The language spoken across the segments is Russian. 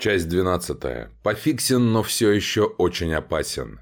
Часть 12. Пофиксен, но все еще очень опасен.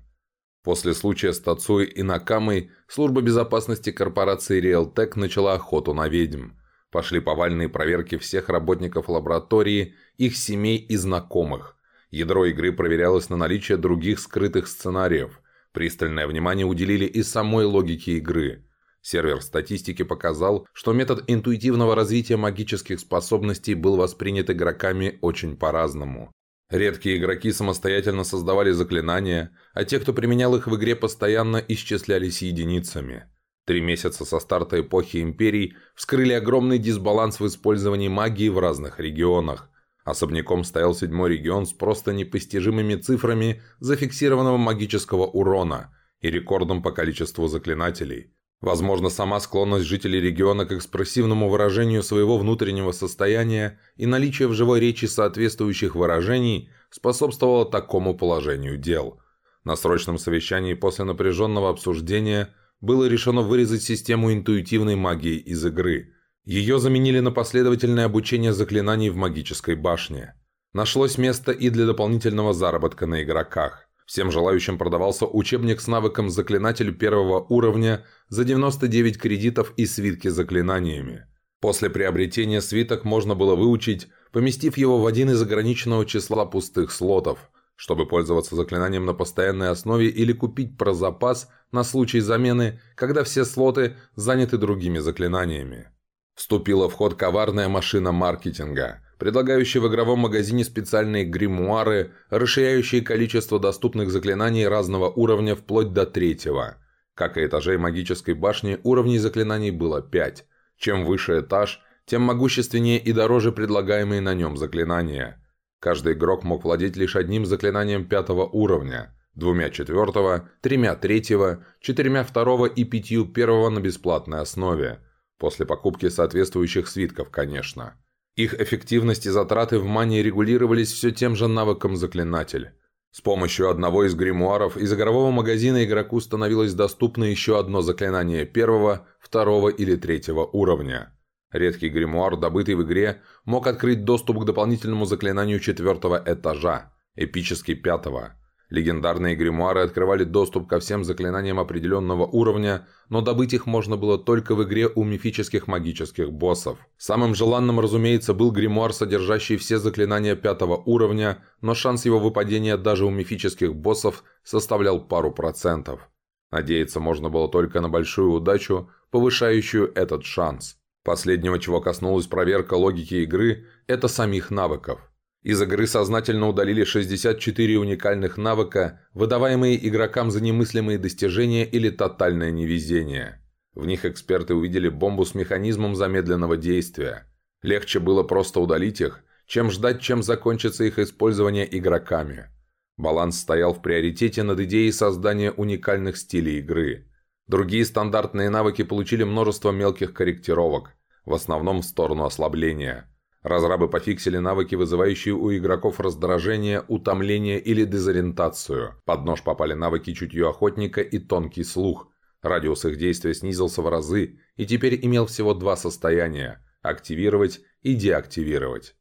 После случая с Тацуей и Накамой служба безопасности корпорации Realtek начала охоту на ведьм. Пошли повальные проверки всех работников лаборатории, их семей и знакомых. Ядро игры проверялось на наличие других скрытых сценариев. Пристальное внимание уделили и самой логике игры – Сервер статистики показал, что метод интуитивного развития магических способностей был воспринят игроками очень по-разному. Редкие игроки самостоятельно создавали заклинания, а те, кто применял их в игре, постоянно исчислялись единицами. Три месяца со старта эпохи Империй вскрыли огромный дисбаланс в использовании магии в разных регионах. Особняком стоял седьмой регион с просто непостижимыми цифрами зафиксированного магического урона и рекордом по количеству заклинателей – Возможно, сама склонность жителей региона к экспрессивному выражению своего внутреннего состояния и наличие в живой речи соответствующих выражений способствовало такому положению дел. На срочном совещании после напряженного обсуждения было решено вырезать систему интуитивной магии из игры. Ее заменили на последовательное обучение заклинаний в магической башне. Нашлось место и для дополнительного заработка на игроках. Всем желающим продавался учебник с навыком заклинатель первого уровня за 99 кредитов и свитки заклинаниями. После приобретения свиток можно было выучить, поместив его в один из ограниченного числа пустых слотов, чтобы пользоваться заклинанием на постоянной основе или купить про запас на случай замены, когда все слоты заняты другими заклинаниями. Вступила в ход коварная машина маркетинга – предлагающий в игровом магазине специальные гримуары, расширяющие количество доступных заклинаний разного уровня вплоть до третьего. Как и этажей магической башни, уровней заклинаний было пять. Чем выше этаж, тем могущественнее и дороже предлагаемые на нем заклинания. Каждый игрок мог владеть лишь одним заклинанием пятого уровня, двумя четвертого, тремя третьего, четырьмя второго и пятью первого на бесплатной основе. После покупки соответствующих свитков, конечно. Их эффективность и затраты в мане регулировались все тем же навыком заклинатель. С помощью одного из гримуаров из игрового магазина игроку становилось доступно еще одно заклинание первого, второго или третьего уровня. Редкий гримуар, добытый в игре, мог открыть доступ к дополнительному заклинанию четвертого этажа, эпический пятого. Легендарные гримуары открывали доступ ко всем заклинаниям определенного уровня, но добыть их можно было только в игре у мифических магических боссов. Самым желанным, разумеется, был гримуар, содержащий все заклинания пятого уровня, но шанс его выпадения даже у мифических боссов составлял пару процентов. Надеяться можно было только на большую удачу, повышающую этот шанс. Последнего, чего коснулась проверка логики игры, это самих навыков. Из игры сознательно удалили 64 уникальных навыка, выдаваемые игрокам за немыслимые достижения или тотальное невезение. В них эксперты увидели бомбу с механизмом замедленного действия. Легче было просто удалить их, чем ждать, чем закончится их использование игроками. Баланс стоял в приоритете над идеей создания уникальных стилей игры. Другие стандартные навыки получили множество мелких корректировок, в основном в сторону ослабления – Разрабы пофиксили навыки, вызывающие у игроков раздражение, утомление или дезориентацию. Под нож попали навыки чутью охотника и тонкий слух. Радиус их действия снизился в разы и теперь имел всего два состояния – активировать и деактивировать.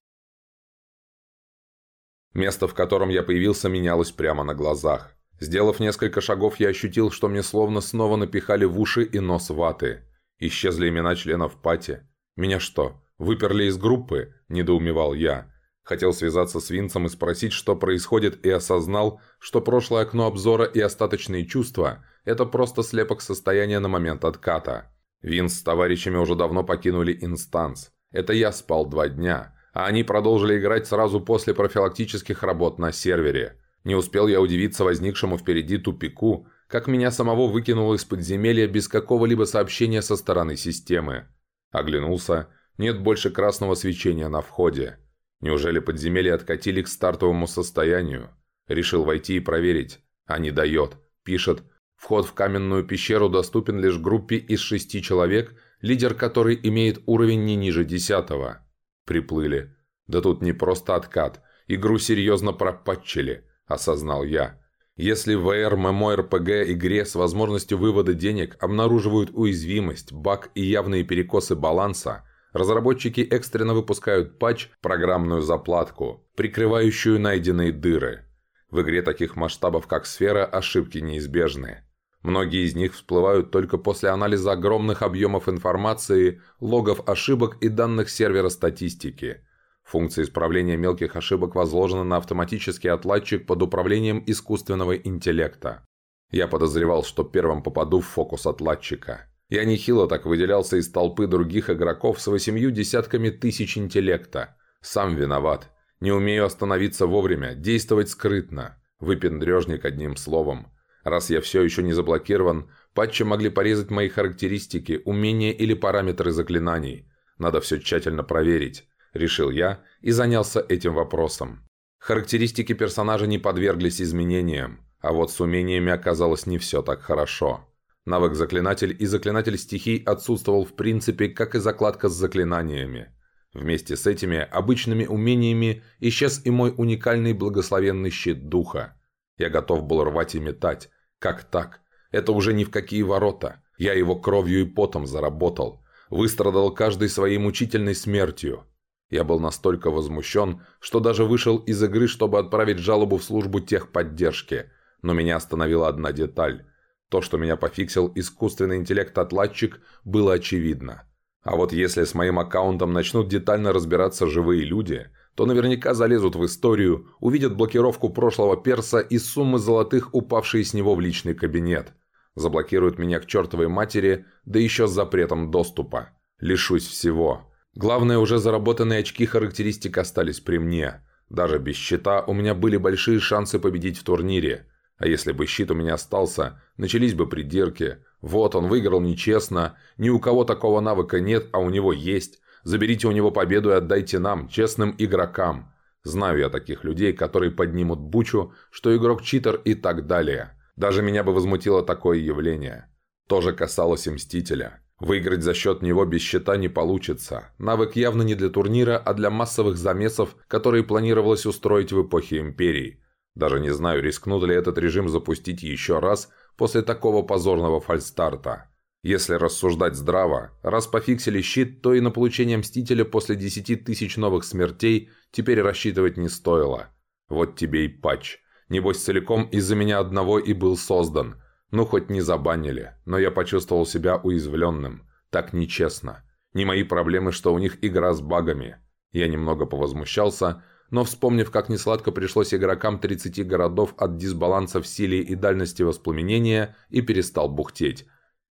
Место, в котором я появился, менялось прямо на глазах. Сделав несколько шагов, я ощутил, что мне словно снова напихали в уши и нос ваты. Исчезли имена членов пати. Меня что, «Выперли из группы?» – недоумевал я. Хотел связаться с Винцем и спросить, что происходит, и осознал, что прошлое окно обзора и остаточные чувства – это просто слепок состояния на момент отката. Винс с товарищами уже давно покинули инстанс. Это я спал два дня, а они продолжили играть сразу после профилактических работ на сервере. Не успел я удивиться возникшему впереди тупику, как меня самого выкинуло из подземелья без какого-либо сообщения со стороны системы. Оглянулся нет больше красного свечения на входе. Неужели подземелье откатили к стартовому состоянию? Решил войти и проверить. А не дает. Пишет, вход в каменную пещеру доступен лишь группе из шести человек, лидер которой имеет уровень не ниже десятого. Приплыли. Да тут не просто откат. Игру серьезно пропатчили, осознал я. Если в VR, MMORPG игре с возможностью вывода денег обнаруживают уязвимость, баг и явные перекосы баланса, разработчики экстренно выпускают патч «Программную заплатку», прикрывающую найденные дыры. В игре таких масштабов, как сфера, ошибки неизбежны. Многие из них всплывают только после анализа огромных объемов информации, логов ошибок и данных сервера статистики. Функция исправления мелких ошибок возложена на автоматический отладчик под управлением искусственного интеллекта. Я подозревал, что первым попаду в фокус отладчика. Я нехило так выделялся из толпы других игроков с восемью десятками тысяч интеллекта. Сам виноват. Не умею остановиться вовремя, действовать скрытно. Выпендрежник одним словом. Раз я все еще не заблокирован, патчи могли порезать мои характеристики, умения или параметры заклинаний. Надо все тщательно проверить. Решил я и занялся этим вопросом. Характеристики персонажа не подверглись изменениям, а вот с умениями оказалось не все так хорошо. Навык заклинатель и заклинатель стихий отсутствовал в принципе, как и закладка с заклинаниями. Вместе с этими обычными умениями исчез и мой уникальный благословенный щит духа. Я готов был рвать и метать. Как так? Это уже ни в какие ворота. Я его кровью и потом заработал. Выстрадал каждой своей мучительной смертью. Я был настолько возмущен, что даже вышел из игры, чтобы отправить жалобу в службу техподдержки. Но меня остановила одна деталь – то, что меня пофиксил искусственный интеллект-отладчик, было очевидно. А вот если с моим аккаунтом начнут детально разбираться живые люди, то наверняка залезут в историю, увидят блокировку прошлого перса и суммы золотых, упавшие с него в личный кабинет. Заблокируют меня к чертовой матери, да еще с запретом доступа. Лишусь всего. Главное, уже заработанные очки характеристик остались при мне. Даже без щита у меня были большие шансы победить в турнире. А если бы щит у меня остался, начались бы придирки. Вот он выиграл нечестно, ни у кого такого навыка нет, а у него есть. Заберите у него победу и отдайте нам, честным игрокам. Знаю я таких людей, которые поднимут бучу, что игрок читер и так далее. Даже меня бы возмутило такое явление. Тоже касалось и Мстителя. Выиграть за счет него без щита не получится. Навык явно не для турнира, а для массовых замесов, которые планировалось устроить в эпохе Империи. Даже не знаю, рискнут ли этот режим запустить еще раз после такого позорного фальстарта. Если рассуждать здраво, раз пофиксили щит, то и на получение Мстителя после 10 тысяч новых смертей теперь рассчитывать не стоило. Вот тебе и патч. Небось целиком из-за меня одного и был создан. Ну, хоть не забанили, но я почувствовал себя уязвленным. Так нечестно. Не мои проблемы, что у них игра с багами. Я немного повозмущался, но вспомнив, как несладко пришлось игрокам 30 городов от дисбаланса в силе и дальности воспламенения, и перестал бухтеть.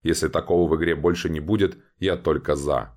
Если такого в игре больше не будет, я только за.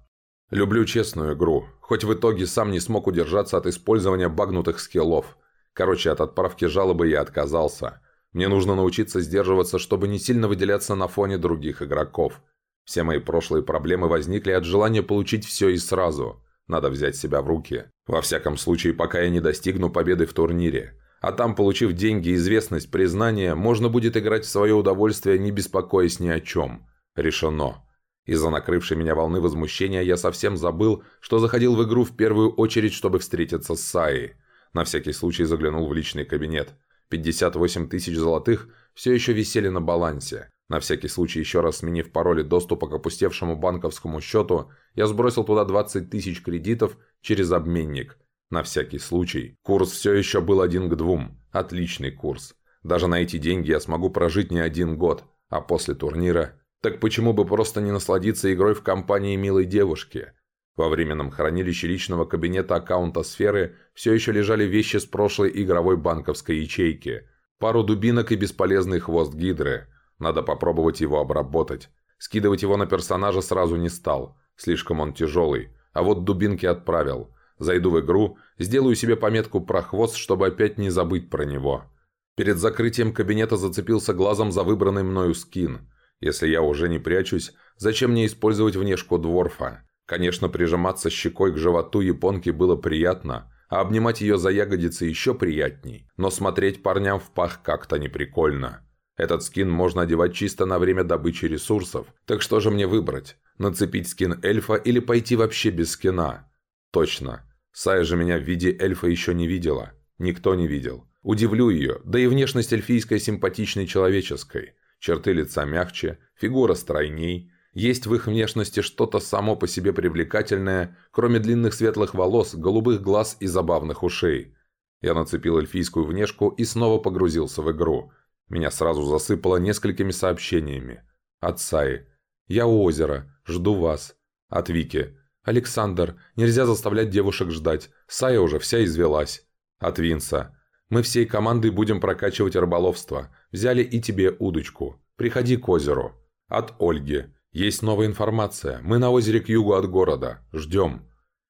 Люблю честную игру, хоть в итоге сам не смог удержаться от использования багнутых скиллов. Короче, от отправки жалобы я отказался. Мне нужно научиться сдерживаться, чтобы не сильно выделяться на фоне других игроков. Все мои прошлые проблемы возникли от желания получить все и сразу – надо взять себя в руки. Во всяком случае, пока я не достигну победы в турнире. А там, получив деньги, известность, признание, можно будет играть в свое удовольствие, не беспокоясь ни о чем. Решено. Из-за накрывшей меня волны возмущения я совсем забыл, что заходил в игру в первую очередь, чтобы встретиться с Саей. На всякий случай заглянул в личный кабинет. 58 тысяч золотых все еще висели на балансе. На всякий случай, еще раз сменив пароли доступа к опустевшему банковскому счету, я сбросил туда 20 тысяч кредитов через обменник. На всякий случай. Курс все еще был один к двум. Отличный курс. Даже на эти деньги я смогу прожить не один год. А после турнира... Так почему бы просто не насладиться игрой в компании милой девушки? Во временном хранилище личного кабинета аккаунта сферы все еще лежали вещи с прошлой игровой банковской ячейки. Пару дубинок и бесполезный хвост гидры – надо попробовать его обработать. Скидывать его на персонажа сразу не стал. Слишком он тяжелый. А вот дубинки отправил. Зайду в игру, сделаю себе пометку про хвост, чтобы опять не забыть про него. Перед закрытием кабинета зацепился глазом за выбранный мною скин. Если я уже не прячусь, зачем мне использовать внешку дворфа? Конечно, прижиматься щекой к животу японки было приятно, а обнимать ее за ягодицы еще приятней. Но смотреть парням в пах как-то неприкольно. Этот скин можно одевать чисто на время добычи ресурсов. Так что же мне выбрать? Нацепить скин эльфа или пойти вообще без скина? Точно. Сая же меня в виде эльфа еще не видела. Никто не видел. Удивлю ее, да и внешность эльфийская симпатичной человеческой. Черты лица мягче, фигура стройней. Есть в их внешности что-то само по себе привлекательное, кроме длинных светлых волос, голубых глаз и забавных ушей. Я нацепил эльфийскую внешку и снова погрузился в игру. Меня сразу засыпало несколькими сообщениями. От Саи. «Я у озера. Жду вас». От Вики. «Александр, нельзя заставлять девушек ждать. Сая уже вся извелась». От Винса. «Мы всей командой будем прокачивать рыболовство. Взяли и тебе удочку. Приходи к озеру». От Ольги. «Есть новая информация. Мы на озере к югу от города. Ждем».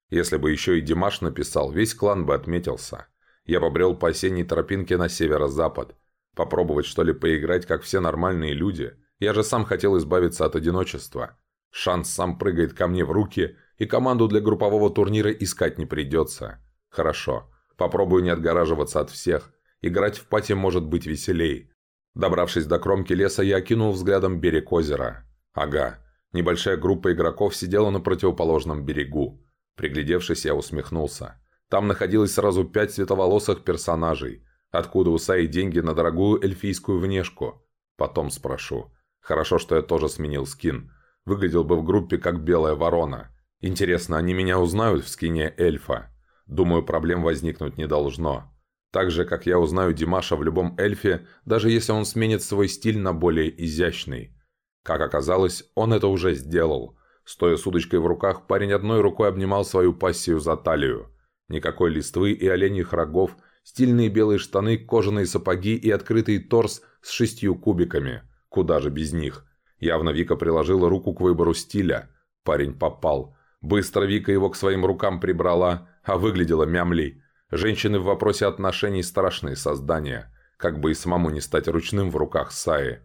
Если бы еще и Димаш написал, весь клан бы отметился. Я побрел по осенней тропинке на северо-запад. Попробовать, что ли, поиграть, как все нормальные люди. Я же сам хотел избавиться от одиночества. Шанс сам прыгает ко мне в руки, и команду для группового турнира искать не придется. Хорошо. Попробую не отгораживаться от всех. Играть в пати может быть веселей. Добравшись до кромки леса, я окинул взглядом берег озера. Ага. Небольшая группа игроков сидела на противоположном берегу. Приглядевшись, я усмехнулся. Там находилось сразу пять световолосых персонажей. Откуда у Саи деньги на дорогую эльфийскую внешку? Потом спрошу. Хорошо, что я тоже сменил скин. Выглядел бы в группе как белая ворона. Интересно, они меня узнают в скине эльфа? Думаю, проблем возникнуть не должно. Так же, как я узнаю Димаша в любом эльфе, даже если он сменит свой стиль на более изящный. Как оказалось, он это уже сделал. Стоя с удочкой в руках, парень одной рукой обнимал свою пассию за талию. Никакой листвы и оленьих рогов, стильные белые штаны, кожаные сапоги и открытый торс с шестью кубиками. Куда же без них? Явно Вика приложила руку к выбору стиля. Парень попал. Быстро Вика его к своим рукам прибрала, а выглядела мямлей. Женщины в вопросе отношений страшные создания. Как бы и самому не стать ручным в руках Саи.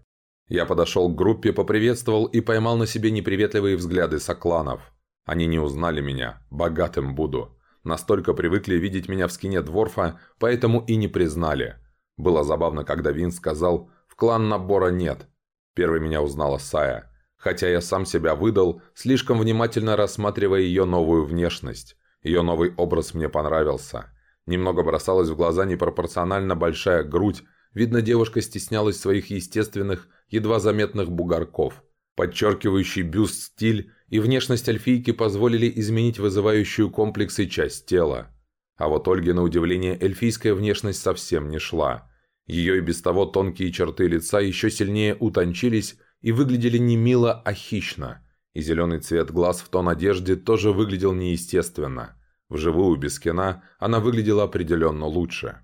Я подошел к группе, поприветствовал и поймал на себе неприветливые взгляды сокланов. Они не узнали меня. Богатым буду. Настолько привыкли видеть меня в скине Дворфа, поэтому и не признали. Было забавно, когда Вин сказал «В клан набора нет». Первой меня узнала Сая. Хотя я сам себя выдал, слишком внимательно рассматривая ее новую внешность. Ее новый образ мне понравился. Немного бросалась в глаза непропорционально большая грудь, видно девушка стеснялась своих естественных, едва заметных бугорков. Подчеркивающий бюст стиль и внешность эльфийки позволили изменить вызывающую комплексы часть тела. А вот Ольге, на удивление, эльфийская внешность совсем не шла. Ее и без того тонкие черты лица еще сильнее утончились и выглядели не мило, а хищно. И зеленый цвет глаз в тон одежде тоже выглядел неестественно. Вживую, без кино, она выглядела определенно лучше.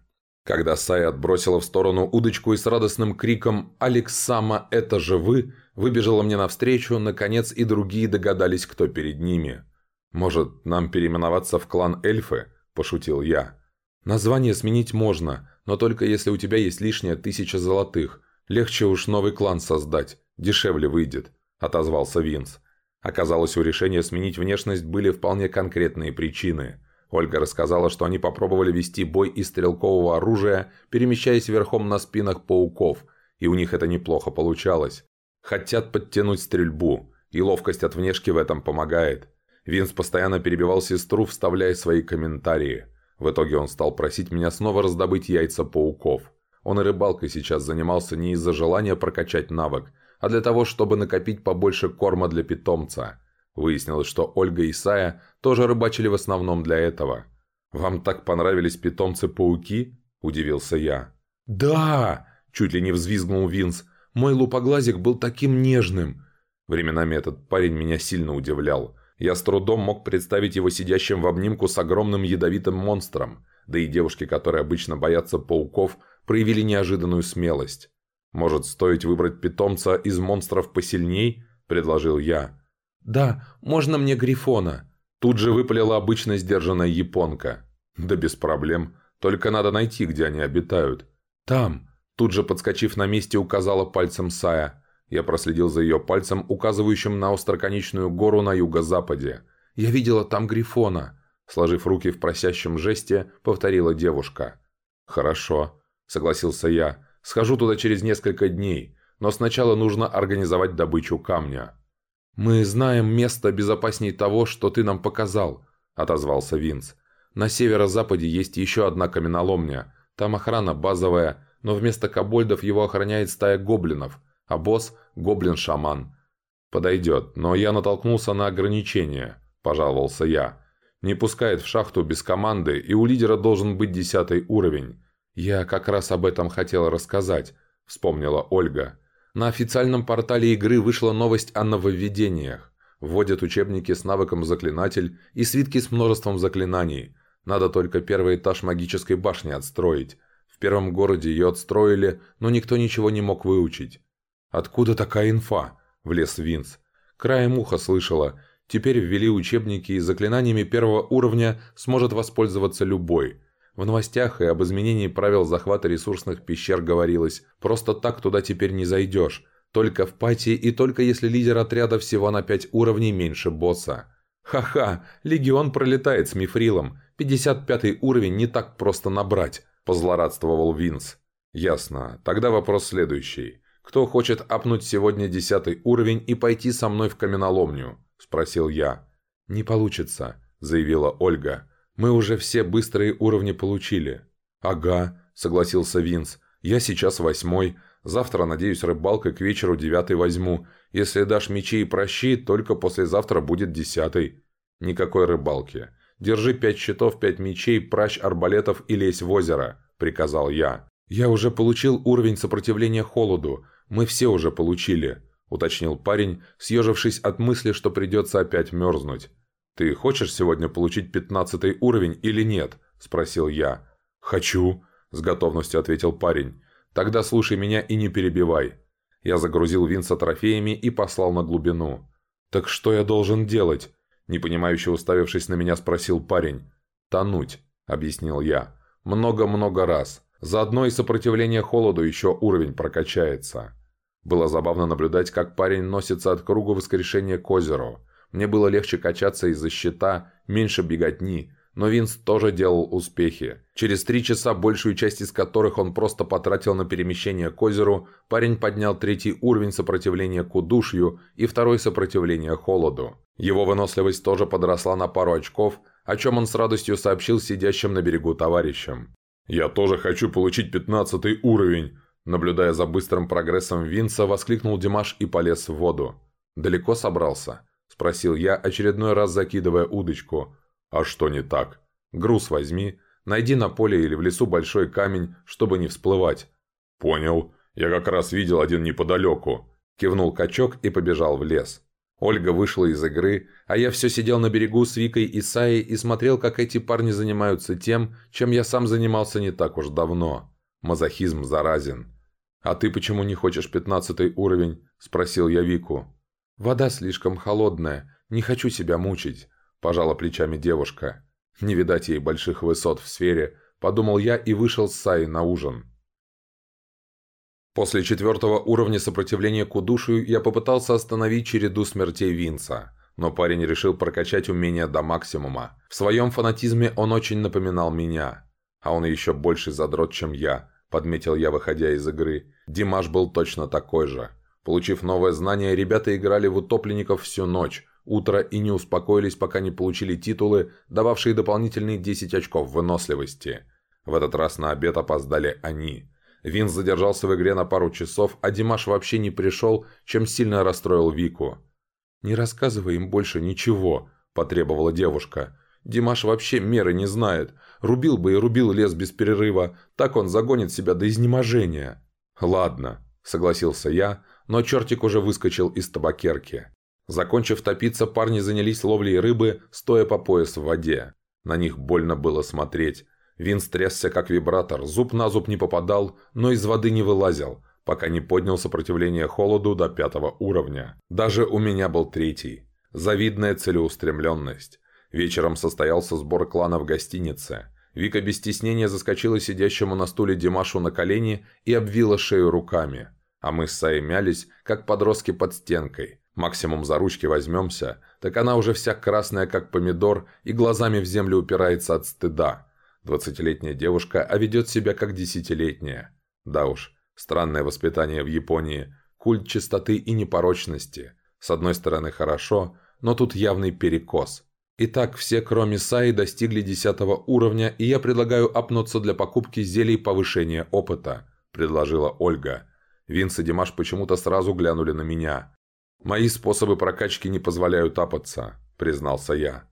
Когда Сая отбросила в сторону удочку и с радостным криком «Алексама, это же вы!» выбежала мне навстречу, наконец и другие догадались, кто перед ними. «Может, нам переименоваться в клан эльфы?» – пошутил я. «Название сменить можно, но только если у тебя есть лишняя тысяча золотых. Легче уж новый клан создать, дешевле выйдет», – отозвался Винс. Оказалось, у решения сменить внешность были вполне конкретные причины – Ольга рассказала, что они попробовали вести бой из стрелкового оружия, перемещаясь верхом на спинах пауков, и у них это неплохо получалось. Хотят подтянуть стрельбу, и ловкость от внешки в этом помогает. Винс постоянно перебивал сестру, вставляя свои комментарии. В итоге он стал просить меня снова раздобыть яйца пауков. Он и рыбалкой сейчас занимался не из-за желания прокачать навык, а для того, чтобы накопить побольше корма для питомца. Выяснилось, что Ольга и Сая тоже рыбачили в основном для этого. «Вам так понравились питомцы-пауки?» – удивился я. «Да!» – чуть ли не взвизгнул Винс. «Мой лупоглазик был таким нежным!» Временами этот парень меня сильно удивлял. Я с трудом мог представить его сидящим в обнимку с огромным ядовитым монстром. Да и девушки, которые обычно боятся пауков, проявили неожиданную смелость. «Может, стоит выбрать питомца из монстров посильней?» – предложил я. «Да, можно мне Грифона?» Тут же выпалила обычно сдержанная японка. «Да без проблем. Только надо найти, где они обитают». «Там!» Тут же, подскочив на месте, указала пальцем Сая. Я проследил за ее пальцем, указывающим на остроконечную гору на юго-западе. «Я видела там Грифона!» Сложив руки в просящем жесте, повторила девушка. «Хорошо», — согласился я. «Схожу туда через несколько дней, но сначала нужно организовать добычу камня». «Мы знаем место безопасней того, что ты нам показал», – отозвался Винс. «На северо-западе есть еще одна каменоломня. Там охрана базовая, но вместо кобольдов его охраняет стая гоблинов, а босс – гоблин-шаман. «Подойдет, но я натолкнулся на ограничения», – пожаловался я. «Не пускает в шахту без команды, и у лидера должен быть десятый уровень». «Я как раз об этом хотела рассказать», – вспомнила Ольга. «На официальном портале игры вышла новость о нововведениях. Вводят учебники с навыком «Заклинатель» и свитки с множеством заклинаний. Надо только первый этаж магической башни отстроить. В первом городе ее отстроили, но никто ничего не мог выучить. «Откуда такая инфа?» – влез Винс. Краем уха слышала. Теперь ввели учебники, и заклинаниями первого уровня сможет воспользоваться любой. В новостях и об изменении правил захвата ресурсных пещер говорилось. Просто так туда теперь не зайдешь. Только в пати и только если лидер отряда всего на 5 уровней меньше босса. «Ха-ха, легион пролетает с мифрилом. 55 уровень не так просто набрать», – позлорадствовал Винс. «Ясно. Тогда вопрос следующий. Кто хочет апнуть сегодня 10 уровень и пойти со мной в каменоломню?» – спросил я. «Не получится», – заявила Ольга. «Мы уже все быстрые уровни получили». «Ага», – согласился Винс. «Я сейчас восьмой. Завтра, надеюсь, рыбалкой к вечеру девятый возьму. Если дашь мечи и прощи, только послезавтра будет десятый. Никакой рыбалки. Держи пять щитов, пять мечей, пращ арбалетов и лезь в озеро», — приказал я. «Я уже получил уровень сопротивления холоду. Мы все уже получили», — уточнил парень, съежившись от мысли, что придется опять мерзнуть. «Ты хочешь сегодня получить пятнадцатый уровень или нет?» – спросил я. «Хочу», – с готовностью ответил парень. «Тогда слушай меня и не перебивай». Я загрузил Винса трофеями и послал на глубину. «Так что я должен делать?» Непонимающе уставившись на меня, спросил парень. «Тонуть», — объяснил я. «Много-много раз. Заодно и сопротивление холоду еще уровень прокачается». Было забавно наблюдать, как парень носится от круга воскрешения к озеру. Мне было легче качаться из-за щита, меньше беготни, но Винс тоже делал успехи. Через три часа, большую часть из которых он просто потратил на перемещение к озеру, парень поднял третий уровень сопротивления к удушью и второй сопротивления холоду. Его выносливость тоже подросла на пару очков, о чем он с радостью сообщил сидящим на берегу товарищам. «Я тоже хочу получить пятнадцатый уровень!» Наблюдая за быстрым прогрессом Винса, воскликнул Димаш и полез в воду. «Далеко собрался?» – спросил я, очередной раз закидывая удочку – «А что не так? Груз возьми, найди на поле или в лесу большой камень, чтобы не всплывать». «Понял. Я как раз видел один неподалеку». Кивнул качок и побежал в лес. Ольга вышла из игры, а я все сидел на берегу с Викой и Саей и смотрел, как эти парни занимаются тем, чем я сам занимался не так уж давно. Мазохизм заразен. «А ты почему не хочешь пятнадцатый уровень?» – спросил я Вику. «Вода слишком холодная, не хочу себя мучить. – пожала плечами девушка. «Не видать ей больших высот в сфере», – подумал я и вышел с Саей на ужин. После четвертого уровня сопротивления к удушию я попытался остановить череду смертей Винца, но парень решил прокачать умения до максимума. В своем фанатизме он очень напоминал меня. А он еще больше задрот, чем я, подметил я, выходя из игры. Димаш был точно такой же. Получив новое знание, ребята играли в утопленников всю ночь, утро и не успокоились, пока не получили титулы, дававшие дополнительные 10 очков выносливости. В этот раз на обед опоздали они. Винс задержался в игре на пару часов, а Димаш вообще не пришел, чем сильно расстроил Вику. «Не рассказывай им больше ничего», – потребовала девушка. «Димаш вообще меры не знает. Рубил бы и рубил лес без перерыва, так он загонит себя до изнеможения». «Ладно», – согласился я, но чертик уже выскочил из табакерки. Закончив топиться, парни занялись ловлей рыбы, стоя по пояс в воде. На них больно было смотреть. Вин трясся как вибратор, зуб на зуб не попадал, но из воды не вылазил, пока не поднял сопротивление холоду до пятого уровня. Даже у меня был третий. Завидная целеустремленность. Вечером состоялся сбор клана в гостинице. Вика без стеснения заскочила сидящему на стуле Димашу на колени и обвила шею руками. А мы с Саей мялись, как подростки под стенкой. Максимум за ручки возьмемся, так она уже вся красная, как помидор, и глазами в землю упирается от стыда. Двадцатилетняя девушка, а ведет себя как десятилетняя. Да уж, странное воспитание в Японии, культ чистоты и непорочности. С одной стороны хорошо, но тут явный перекос. Итак, все кроме Саи достигли десятого уровня, и я предлагаю апнуться для покупки зелий повышения опыта, предложила Ольга. Винс и Димаш почему-то сразу глянули на меня. «Мои способы прокачки не позволяют апаться», – признался я.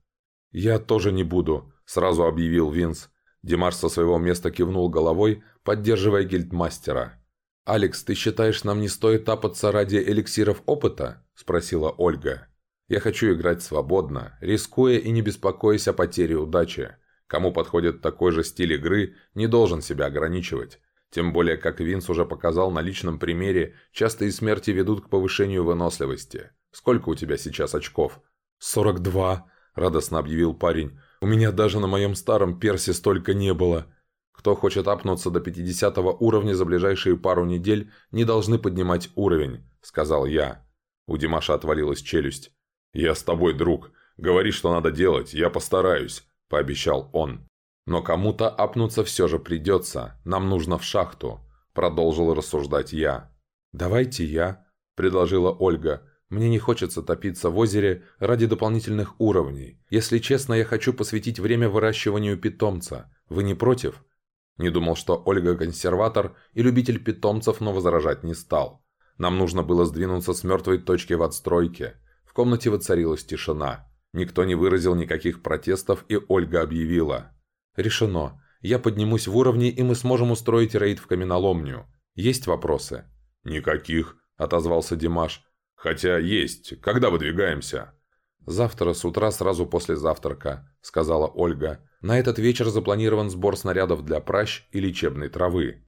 «Я тоже не буду», – сразу объявил Винс. Димаш со своего места кивнул головой, поддерживая гильдмастера. «Алекс, ты считаешь, нам не стоит апаться ради эликсиров опыта?» – спросила Ольга. «Я хочу играть свободно, рискуя и не беспокоясь о потере удачи. Кому подходит такой же стиль игры, не должен себя ограничивать. Тем более, как Винс уже показал на личном примере, частые смерти ведут к повышению выносливости. Сколько у тебя сейчас очков? «Сорок два», – радостно объявил парень. «У меня даже на моем старом персе столько не было». Кто хочет апнуться до 50 уровня за ближайшие пару недель, не должны поднимать уровень, сказал я. У Димаша отвалилась челюсть. «Я с тобой, друг. Говори, что надо делать, я постараюсь», – пообещал он. «Но кому-то апнуться все же придется. Нам нужно в шахту», – продолжил рассуждать я. «Давайте я», – предложила Ольга. «Мне не хочется топиться в озере ради дополнительных уровней. Если честно, я хочу посвятить время выращиванию питомца. Вы не против?» Не думал, что Ольга консерватор и любитель питомцев, но возражать не стал. Нам нужно было сдвинуться с мертвой точки в отстройке. В комнате воцарилась тишина. Никто не выразил никаких протестов, и Ольга объявила. «Решено. Я поднимусь в уровне, и мы сможем устроить рейд в каменоломню. Есть вопросы?» «Никаких», – отозвался Димаш. «Хотя есть. Когда выдвигаемся?» «Завтра с утра сразу после завтрака», – сказала Ольга. «На этот вечер запланирован сбор снарядов для пращ и лечебной травы».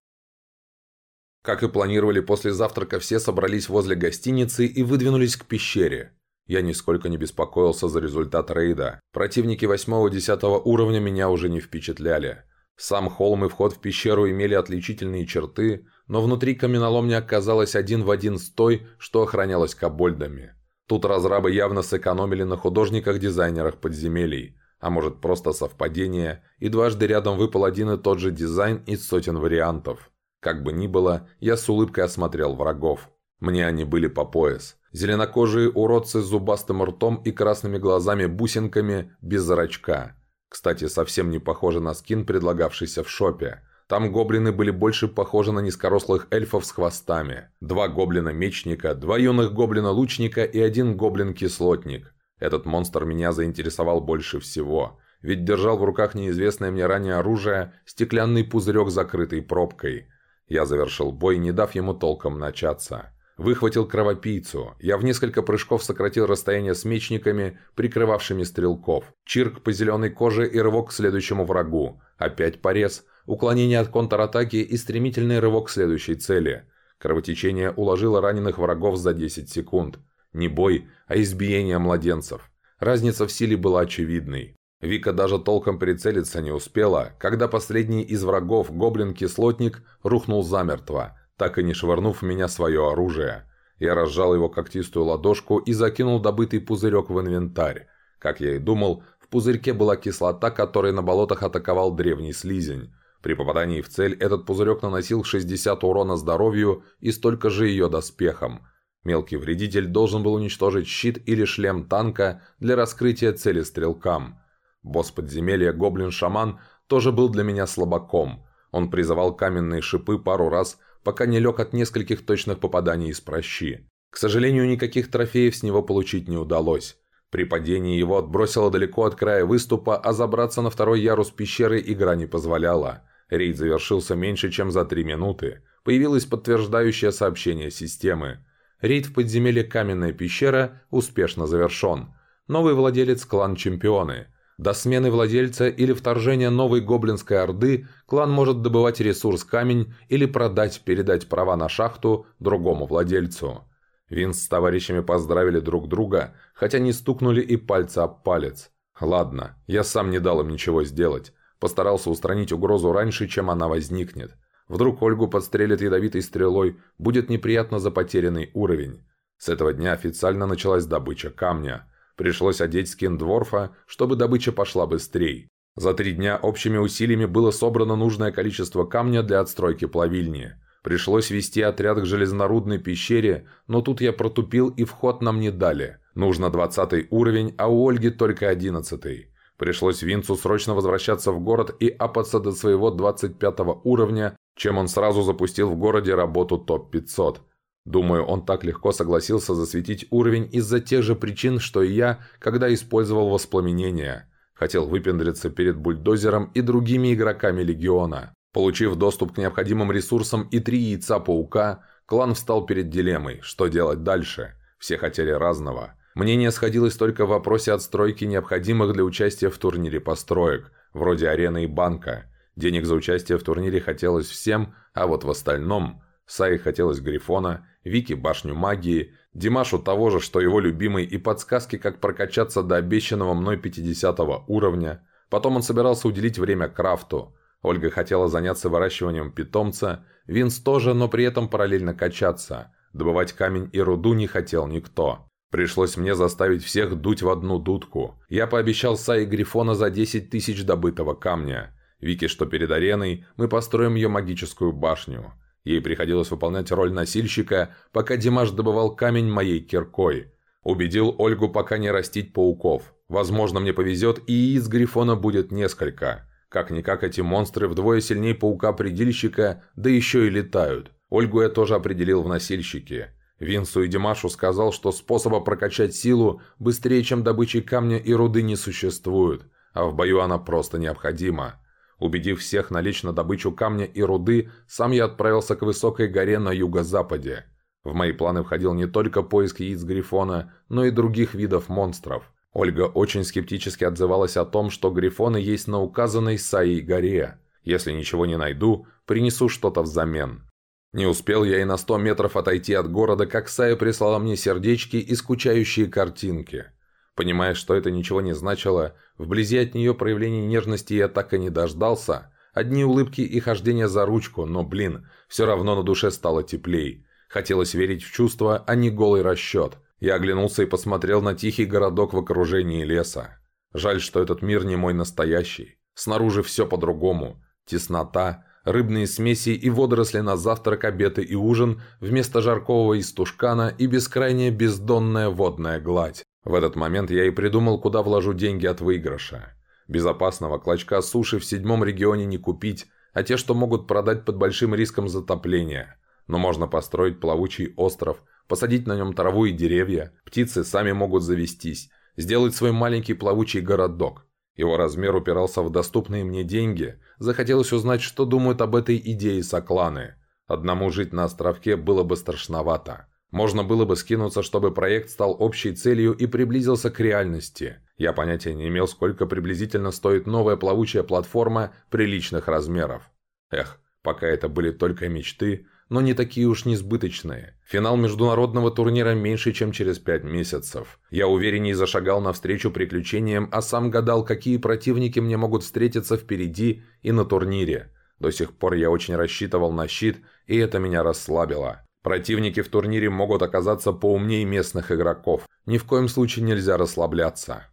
Как и планировали, после завтрака все собрались возле гостиницы и выдвинулись к пещере. Я нисколько не беспокоился за результат рейда. Противники 8-10 уровня меня уже не впечатляли. Сам холм и вход в пещеру имели отличительные черты, но внутри каменоломня оказалась один в один с той, что охранялась кобольдами. Тут разрабы явно сэкономили на художниках-дизайнерах подземелий, а может просто совпадение, и дважды рядом выпал один и тот же дизайн из сотен вариантов. Как бы ни было, я с улыбкой осмотрел врагов. Мне они были по пояс. Зеленокожие уродцы с зубастым ртом и красными глазами-бусинками без зрачка. Кстати, совсем не похоже на скин, предлагавшийся в шопе. Там гоблины были больше похожи на низкорослых эльфов с хвостами. Два гоблина-мечника, два юных гоблина-лучника и один гоблин-кислотник. Этот монстр меня заинтересовал больше всего. Ведь держал в руках неизвестное мне ранее оружие, стеклянный пузырек, закрытый пробкой. Я завершил бой, не дав ему толком начаться. Выхватил кровопийцу. Я в несколько прыжков сократил расстояние с мечниками, прикрывавшими стрелков. Чирк по зеленой коже и рывок к следующему врагу. Опять порез. Уклонение от контратаки и стремительный рывок к следующей цели. Кровотечение уложило раненых врагов за 10 секунд. Не бой, а избиение младенцев. Разница в силе была очевидной. Вика даже толком прицелиться не успела, когда последний из врагов, гоблин-кислотник, рухнул замертво – так и не швырнув в меня свое оружие. Я разжал его когтистую ладошку и закинул добытый пузырек в инвентарь. Как я и думал, в пузырьке была кислота, которой на болотах атаковал древний слизень. При попадании в цель этот пузырек наносил 60 урона здоровью и столько же ее доспехам. Мелкий вредитель должен был уничтожить щит или шлем танка для раскрытия цели стрелкам. Босс подземелья Гоблин-шаман тоже был для меня слабаком. Он призывал каменные шипы пару раз – пока не лег от нескольких точных попаданий из прощи. К сожалению, никаких трофеев с него получить не удалось. При падении его отбросило далеко от края выступа, а забраться на второй ярус пещеры игра не позволяла. Рейд завершился меньше, чем за три минуты. Появилось подтверждающее сообщение системы. Рейд в подземелье Каменная пещера успешно завершен. Новый владелец клан Чемпионы – до смены владельца или вторжения новой гоблинской орды клан может добывать ресурс камень или продать, передать права на шахту другому владельцу. Винс с товарищами поздравили друг друга, хотя не стукнули и пальца об палец. Ладно, я сам не дал им ничего сделать. Постарался устранить угрозу раньше, чем она возникнет. Вдруг Ольгу подстрелят ядовитой стрелой, будет неприятно за потерянный уровень. С этого дня официально началась добыча камня – Пришлось одеть скин Дворфа, чтобы добыча пошла быстрее. За три дня общими усилиями было собрано нужное количество камня для отстройки плавильни. Пришлось вести отряд к железнорудной пещере, но тут я протупил и вход нам не дали. Нужно 20 уровень, а у Ольги только 11 -й. Пришлось Винцу срочно возвращаться в город и апаться до своего 25 уровня, чем он сразу запустил в городе работу ТОП-500. Думаю, он так легко согласился засветить уровень из-за тех же причин, что и я, когда использовал воспламенение. Хотел выпендриться перед бульдозером и другими игроками Легиона. Получив доступ к необходимым ресурсам и три яйца паука, клан встал перед дилеммой, что делать дальше. Все хотели разного. Мнение сходилось только в вопросе отстройки необходимых для участия в турнире построек, вроде арены и банка. Денег за участие в турнире хотелось всем, а вот в остальном... Саи хотелось Грифона, Вики башню магии, Димашу того же, что его любимый, и подсказки, как прокачаться до обещанного мной 50 уровня. Потом он собирался уделить время крафту. Ольга хотела заняться выращиванием питомца, Винс тоже, но при этом параллельно качаться. Добывать камень и руду не хотел никто. Пришлось мне заставить всех дуть в одну дудку. Я пообещал Саи Грифона за 10 тысяч добытого камня. Вики, что перед ареной, мы построим ее магическую башню. Ей приходилось выполнять роль носильщика, пока Димаш добывал камень моей киркой. Убедил Ольгу пока не растить пауков. Возможно, мне повезет, и из Грифона будет несколько. Как-никак эти монстры вдвое сильнее паука-предельщика, да еще и летают. Ольгу я тоже определил в носильщике. Винсу и Димашу сказал, что способа прокачать силу быстрее, чем добычи камня и руды не существует, а в бою она просто необходима. Убедив всех налечь на добычу камня и руды, сам я отправился к высокой горе на юго-западе. В мои планы входил не только поиск яиц Грифона, но и других видов монстров. Ольга очень скептически отзывалась о том, что Грифоны есть на указанной Саей горе. Если ничего не найду, принесу что-то взамен. Не успел я и на сто метров отойти от города, как Сая прислала мне сердечки и скучающие картинки. Понимая, что это ничего не значило, вблизи от нее проявлений нежности я так и не дождался. Одни улыбки и хождение за ручку, но, блин, все равно на душе стало теплей. Хотелось верить в чувства, а не голый расчет. Я оглянулся и посмотрел на тихий городок в окружении леса. Жаль, что этот мир не мой настоящий. Снаружи все по-другому. Теснота, рыбные смеси и водоросли на завтрак, обед и ужин, вместо жаркого из тушкана и бескрайняя бездонная водная гладь. В этот момент я и придумал, куда вложу деньги от выигрыша. Безопасного клочка суши в седьмом регионе не купить, а те, что могут продать под большим риском затопления. Но можно построить плавучий остров, посадить на нем траву и деревья, птицы сами могут завестись, сделать свой маленький плавучий городок. Его размер упирался в доступные мне деньги. Захотелось узнать, что думают об этой идее сокланы. Одному жить на островке было бы страшновато. Можно было бы скинуться, чтобы проект стал общей целью и приблизился к реальности. Я понятия не имел, сколько приблизительно стоит новая плавучая платформа приличных размеров. Эх, пока это были только мечты, но не такие уж несбыточные. Финал международного турнира меньше, чем через пять месяцев. Я уверенней зашагал навстречу приключениям, а сам гадал, какие противники мне могут встретиться впереди и на турнире. До сих пор я очень рассчитывал на щит, и это меня расслабило. Противники в турнире могут оказаться поумнее местных игроков. Ни в коем случае нельзя расслабляться.